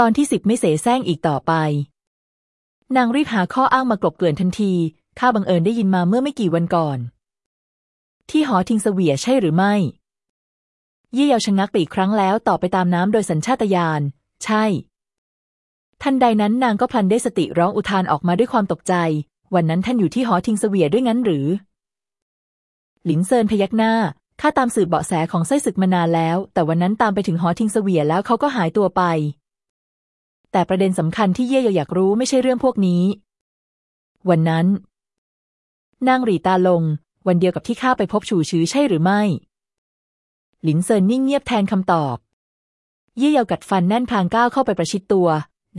ตอนที่สิบไม่เสแสร้งอีกต่อไป นางรีบหาข้ออ้างมากลบเกลื่อนทันที ข้าบังเอิญได้ยินมาเมื่อไม่กี่วันก่อน ที่หอทิงเสวียใช่หรือไม่ เยี่เยาชะงักไปอีกครั้งแล้วต่อไปตามน้ำโดยสัญชาตญาณ ใช่ ทันใดนั้นนางก็พลันได้สติร้องอุทานออกมาด้วยความตกใจ วันนั้นท่านอยู่ที่หอทิงเสวียด้วยงั้นหรือ หลินเซินพยักหน้าข้าตามสืบเบาะแสของไส้ศึกมานานแล้ว แต่วันนั้นตามไปถึงหอทิงเสวียแล้วเขาก็หายตัวไป แต่ประเด็นสำคัญที่เย่เยาอยากรู้ไม่ใช่เรื่องพวกนี้ วันนั้น นางหรีตาลง วันเดียวกับที่ข้าไปพบฉูชื้อใช่หรือไม่ หลินเซินนิ่งเงียบแทนคำตอบ เย่เยากัดฟันแน่นพลางก้าวเข้าไปประชิดตัว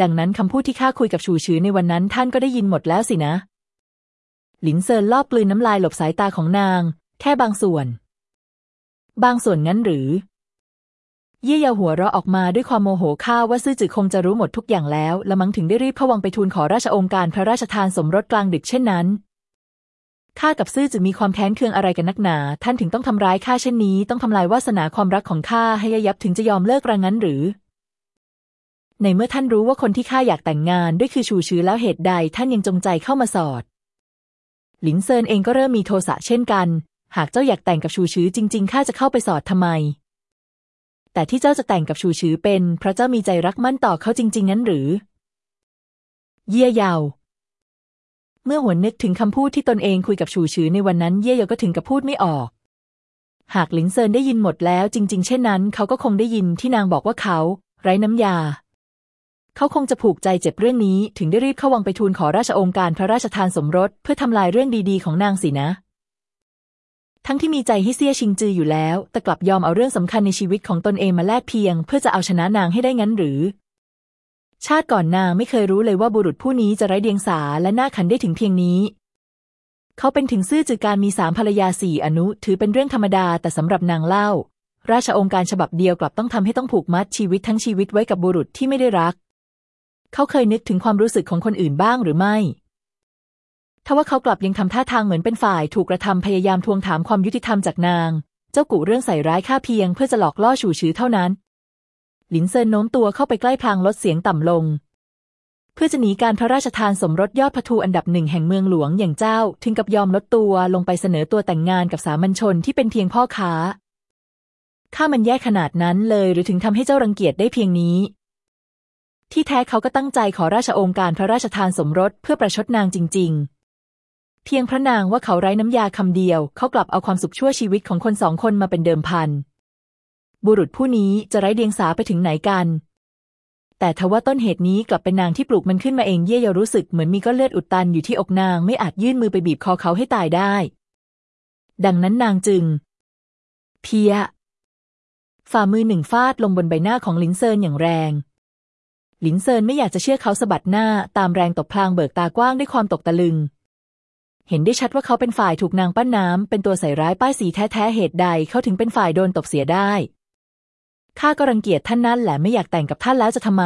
ดังนั้นคำพูดที่ข้าคุยกับฉูชื้อในวันนั้นท่านก็ได้ยินหมดแล้วสินะ หลินเซินลอบกลืนน้ำลายหลบสายตาของนาง แค่บางส่วน บางส่วนงั้นหรือ เยี่ยยาหัวเราะออกมาด้วยความโมโหข้าว่าซื่อจือคงจะรู้หมดทุกอย่างแล้ว ละมั้งถึงได้รีบเข้าวังไปทูลขอราชองค์การพระราชทานสมรสกลางดึกเช่นนั้นข้ากับซื่อจือมีความแค้นเคืองอะไรกันนักหนา ท่านถึงต้องทำร้ายข้าเช่นนี้ ต้องทำลายวาสนาความรักของข้าให้ยับถึงจะยอมเลิกรังงั้นหรือ ในเมื่อท่านรู้ว่าคนที่ข้าอยากแต่งงานด้วยคือชูชื้อแล้วเหตุใด ท่านยังจงใจเข้ามาสอด หลินเซินเองก็เริ่มมีโทสะเช่นกัน หากเจ้าอยากแต่งกับชูชื้อจริง ๆข้าจะเข้าไปสอดทำไม แต่ที่เจ้าจะแต่งกับชูชือเป็น เพราะเจ้ามีใจรักมั่นต่อเขาจริง ๆ นั้นหรือ เย่เยาว เมื่อหวนนึกถึงคำพูดที่ตนเองคุยกับชูชือในวันนั้น เย่เยาก็ถึงกับพูดไม่ออก หากหลินเซินได้ยินหมดแล้ว จริง ๆ เช่นนั้น เขาก็คงได้ยินที่นางบอกว่าเขา ไร้น้ำยา เขาคงจะผูกใจเจ็บเรื่องนี้ ถึงได้รีบเข้าวังไปทูลขอราชองค์การพระราชทานสมรส เพื่อทำลายเรื่องดีๆ ของนางสินะ ทั้งที่มีใจให้เซี่ยชิงจืออยู่แล้ว แต่กลับยอมเอาเรื่องสำคัญในชีวิตของตนเองมาแลกเพียง เพื่อจะเอาชนะนางให้ได้งั้นหรือ ชาติก่อนนางไม่เคยรู้เลยว่าบุรุษผู้นี้จะไร้เดียงสาและน่าขันได้ถึงเพียงนี้ เขาเป็นถึงซื่อจือการมีสามภรรยาสี่อนุ ถือเป็นเรื่องธรรมดาแต่สำหรับนางเล่า ราชองค์การฉบับเดียวกลับต้องทำให้ต้องผูกมัดชีวิตทั้งชีวิตไว้กับบุรุษที่ไม่ได้รัก เขาเคยนึกถึงความรู้สึกของคนอื่นบ้างหรือไม่ ทว่าเขากลับยังทำท่าทางเหมือนเป็นฝ่ายถูกกระทำพยายามทวงถามความยุติธรรมจากนาง เจ้ากู่เรื่องใส่ร้ายข้าเพียงเพื่อจะหลอกล่อฉูชื้อเท่านั้น หลินเซินโน้มตัวเข้าไปใกล้พลางลดเสียงต่ำลง เพื่อจะหนีการพระราชทานสมรสยอดพทูอันดับหนึ่งแห่งเมืองหลวงอย่างเจ้า ถึงกับยอมลดตัวลงไปเสนอตัวแต่งงานกับสามัญชนที่เป็นเพียงพ่อค้าข้ามันแย่ขนาดนั้นเลยหรือถึงทำให้เจ้ารังเกียจได้เพียงนี้ ที่แท้เขาก็ตั้งใจขอราชองค์การพระราชทานสมรสเพื่อประชดนางจริง ๆ เพียงพระนางว่าเขาไร้น้ำยาคำเดียว เขากลับเอาความสุขชั่วชีวิตของคนสองคนมาเป็นเดิมพัน บุรุษผู้นี้จะไร้เดียงสาไปถึงไหนกัน แต่ทว่าต้นเหตุนี้กลับเป็นนางที่ปลูกมันขึ้นมาเองเย่เยารู้สึกเหมือนมีก้อนเลือดอุดตันอยู่ที่อกนางไม่อาจยื่นมือไปบีบคอเขาให้ตายได้ ดังนั้นนางจึง เพีย ฝ่ามือหนึ่งฟาดลงบนใบหน้าของลินเซินอย่างแรงลินเซินไม่อยากจะเชื่อเขาสะบัดหน้าตามแรงตบพลางเบิกตากว้างด้วยความตกตะลึง เห็นได้ชัดว่าเขาเป็นฝ่ายถูกนางปั้นน้ำ เป็นตัวใส่ร้ายป้ายสีแท้ๆเหตุใดเขาถึงเป็นฝ่ายโดนตบเสียได้ข้าก็รังเกียจท่านนั่นแหละไม่อยากแต่งกับท่านแล้วจะทำไม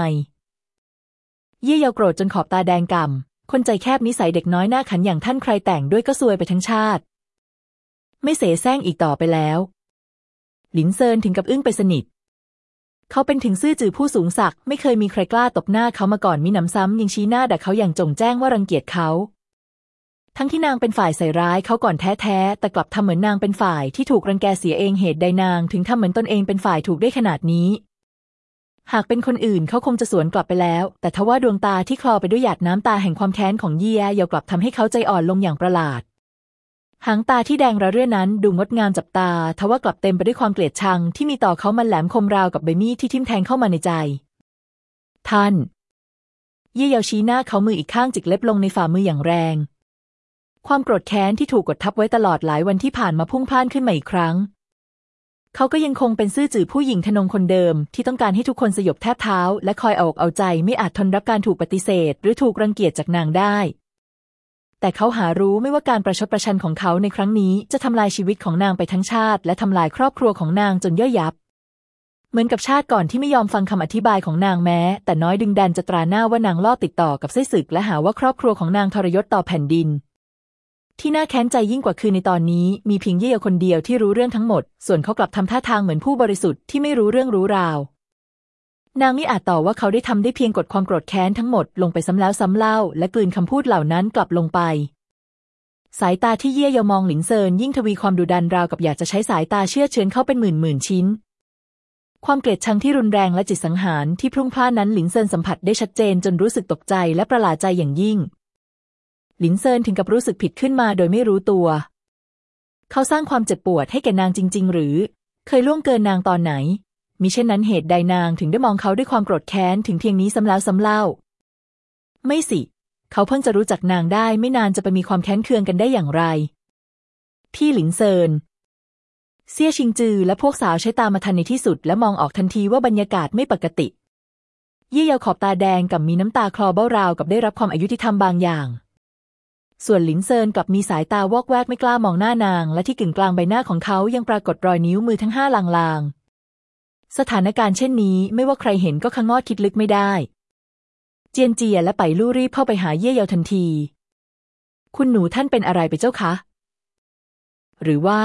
เยี่ยเยาโกรธจนขอบตาแดงก่ำคนใจแคบนิสัยเด็กน้อยหน้าขันอย่างท่านใครแต่งด้วยก็ซวยไปทั้งชาติ ไม่เสแสร้งอีกต่อไปแล้ว หลินเซินถึงกับอึ้งไปสนิท เขาเป็นถึงซื่อจือผู้สูงศักดิ์ไม่เคยมีใครกล้าตบหน้าเขามาก่อนมีหนำซ้ำยังชี้หน้าด่าเขาอย่างจงแจ้งว่ารังเกียจเขา ทั้งที่นางเป็นฝ่ายใส่ร้ายเขาก่อนแท้ๆ แต่กลับทำเหมือนนางเป็นฝ่ายที่ถูกรังแกเสียเองเหตุใดนางถึงทำเหมือนตนเองเป็นฝ่ายถูกได้ขนาดนี้ หากเป็นคนอื่นเขาคงจะสวนกลับไปแล้ว แต่ทว่าดวงตาที่คลอไปด้วยหยาดน้ำตาแห่งความแค้นของเยียยากลับทำให้เขาใจอ่อนลงอย่างประหลาด หางตาที่แดงระเรื่อนั้นดูงดงามจับตา ทว่ากลับเต็มไปด้วยความเกลียดชังที่มีต่อเขามันแหลมคมราวกับใบมีดที่ทิ่มแทงเข้ามาในใจ ท่าน เยี่ยาชี้หน้าเขามืออีกข้างจิกเล็บลงในฝ่ามืออย่างแรง ความโกรธแค้นที่ถูกกดทับไว้ตลอดหลายวันที่ผ่านมาพุ่งพล่านขึ้นมาอีกครั้ง เขาก็ยังคงเป็นซื่อจื่อผู้หญิงทนงคนเดิม ที่ต้องการให้ทุกคนสยบแทบเท้า และคอยเอาอกเอาใจไม่อาจทนรับการถูกปฏิเสธ หรือถูกรังเกียจจากนางได้ แต่เขาหารู้ไม่ว่าการประชดประชันของเขาในครั้งนี้จะทำลายชีวิตของนางไปทั้งชาติ และทำลายครอบครัวของนางจนย่อยยับเหมือนกับชาติก่อนที่ไม่ยอมฟังคำอธิบายของนางแม้ แต่น้อยดึงดันจะตราหน้าว่านางล่อติดต่อกับไส้ศึก และหาว่าครอบครัวของนางทรยศต่อแผ่นดิน ที่น่าแค้นใจยิ่งกว่าคือในตอนนี้ มีเพียงเย่ยคนเดียวที่รู้เรื่องทั้งหมด ส่วนเขากลับทำท่าทางเหมือนผู้บริสุทธิ์ที่ไม่รู้เรื่องรู้ราว นางไม่อาจต่อว่าเขาได้ทำได้เพียงกดความโกรธแค้นทั้งหมดลงไปซ้ำแล้วซ้ำเล่า และกลืนคำพูดเหล่านั้นกลับลงไป สายตาที่เย่เยามองหลินเซินยิ่งทวีความดุดันราวกับอยากจะใช้สายตาเชือดเฉือนเขาเป็นหมื่นหมื่นชิ้น ความเกลียดชังที่รุนแรงและจิตสังหารที่พลุ่งพล่านนั้นหลินเซินสัมผัสได้ชัดเจนจนรู้สึกตกใจและประหลาดใจอย่างยิ่ง หลินเซินถึงกับรู้สึกผิดขึ้นมาโดยไม่รู้ตัว เขาสร้างความเจ็บปวดให้แก่นางจริง ๆ หรือ เคยล่วงเกินนางตอนไหน มิเช่นนั้นเหตุใดนางถึงได้มองเขาด้วยความโกรธแค้นถึงเพียงนี้ซ้ำแล้วซ้ำเล่า ไม่สิ เขาเพิ่งจะรู้จักนางได้ไม่นานจะไปมีความแค้นเคืองกันได้อย่างไร พี่หลินเซินเซี่ยชิงจือและพวกสาวใช้ตามาทันในที่สุด และมองออกทันทีว่าบรรยากาศไม่ปกติ เย่เยาขอบตาแดงก่ำมีน้ำตาคลอเบ้าราวกับได้รับความอยุติธรรมบางอย่าง ส่วนหลินเซินกลับมีสายตาวอกแวกไม่กล้ามองหน้านาง และที่กึ่งกลางใบหน้าของเขายังปรากฏรอยนิ้วมือทั้งห้าลางๆ สถานการณ์เช่นนี้ไม่ว่าใครเห็นก็คงอดคิดลึกไม่ได้ เจียนเจียและไป๋ลู่รีบเข้าไปหาเย่เยาทันที คุณหนูท่านเป็นอะไรไปเจ้าคะ หรือว่า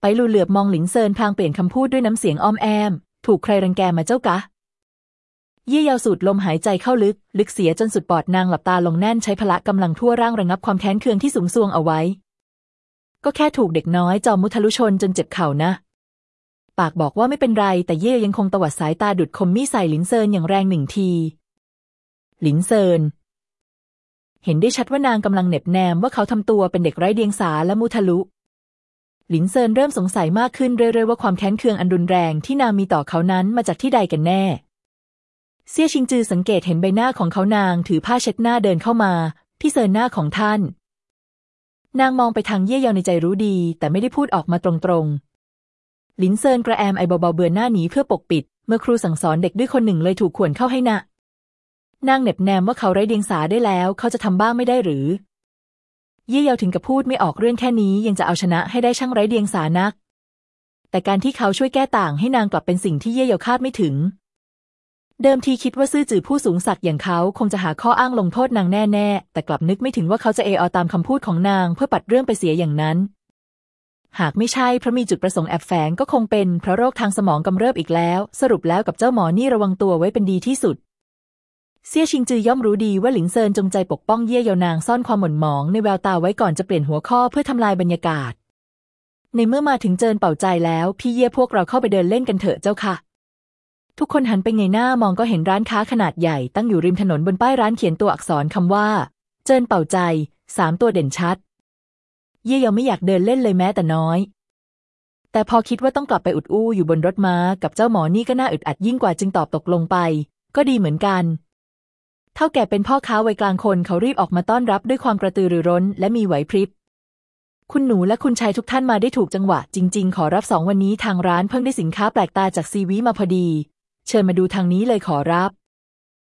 ไป๋ลู่เหลือบมองหลินเซินพลางเปลี่ยนคำพูดด้วยน้ำเสียงอ้อมแอ้ม ถูกใครรังแกมาเจ้าคะ เย่เยาสูดลมหายใจเข้าลึก ลึกเสียจนสุดปอดนางหลับตาลงแน่นใช้พละกำลังทั่วร่างระงับความแค้นเคืองที่สุมทรวงเอาไว้ ก็แค่ถูกเด็กน้อยจอมมุทะลุชนจนเจ็บเข้าน่ะ ปากบอกว่าไม่เป็นไรแต่เย่เยายังคงตวัดสายตาดุจคมมีดใส่หลินเซินอย่างแรงหนึ่งที หหลินเซิน เห็นได้ชัดว่านางกำลังเหน็บแนมว่าเขาทำตัวเป็นเด็กไร้เดียงสาและมุทะลุหลินเซินเริ่มสงสัยมากขึ้นเรื่อยๆว่าความแค้นเคืองอันรุนแรงที่นางมีต่อเขานั้นมาจากที่ใดกันแน่ เซี่ยชิงจือสังเกตเห็นใบหน้าของเขานางถือผ้าเช็ดหน้าเดินเข้ามาพี่เซินหน้าของท่าน นางมองไปทางเย่เยาในใจรู้ดี แต่ไม่ได้พูดออกมาตรงๆลินเซินกระแอมไอเบาๆเบือนหน้าหนีเพื่อปกปิด เมื่อครู่สั่งสอนเด็กดื้อคนหนึ่งเลยถูกข่วนเข้าให้น่ะนางเน็บแนมว่าเขาไร้เดียงสาได้แล้ว เขาจะทำบ้างไม่ได้หรือ เยี่เยาถึงกับพูดไม่ออกเรื่องแค่นี้ยังจะเอาชนะให้ได้ช่างไร้เดียงสานัก แต่การที่เขาช่วยแก้ต่างให้นางกลับเป็นสิ่งที่เยี่เยาคาดไม่ถึง เดิมทีคิดว่าซื่อจือผู้สูงศักดิ์อย่างเขาคงจะหาข้ออ้างลงโทษนางแน่ๆ แต่กลับนึกไม่ถึงว่าเขาจะเออตามคำพูดของนางเพื่อปัดเรื่องไปเสียอย่างนั้น หากไม่ใช่เพราะมีจุดประสงค์แอบแฝงก็คงเป็นเพราะโรคทางสมองกำเริบอีกแล้ว สรุปแล้วกับเจ้าหมอนี่ระวังตัวไว้เป็นดีที่สุด เซี่ยชิงจือย่อมรู้ดีว่าหลิงเซินจงใจปกป้องเย่เยานางซ่อนความหม่นหมองในแววตาไว้ก่อนจะเปลี่ยนหัวข้อเพื่อทำลายบรรยากาศ ในเมื่อมาถึงเจินเป่าใจแล้ว พี่เย่พวกเราเข้าไปเดินเล่นกันเถอะเจ้าค่ะ ทุกคนหันไปไงหน้ามองก็เห็นร้านค้าขนาดใหญ่ตั้งอยู่ริมถนนบนป้ายร้านเขียนตัวอักษรคำว่า เจินเป่าใจสามตัวเด่นชัด เย่ยังไม่อยากเดินเล่นเลยแม้แต่น้อย แต่พอคิดว่าต้องกลับไปอุดอู้อยู่บนรถม้ากับเจ้าหมอนี่ก็น่าอึดอัดยิ่งกว่าจึงตอบตกลงไป ก็ดีเหมือนกันเถ้าแก่เป็นพ่อค้าวัยกลางคนเขารีบออกมาต้อนรับด้วยความกระตือรือร้นและมีไหวพริบคุณหนูและคุณชายทุกท่านมาได้ถูกจังหวะ จริง ๆ ขอรับสองวันนี้ทางร้านเพิ่งได้สินค้าแปลกตาจากซีอวี้มาพอดี เชิญมาดูทางนี้เลยขอรับ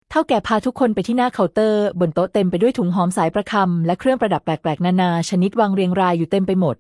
เถ้าแก่พาทุกคนไปที่หน้าเคาน์เตอร์ บนโต๊ะเต็มไปด้วยถุงหอมสายประคำและเครื่องประดับแปลกๆ นานาชนิดวางเรียงรายอยู่เต็มไปหมด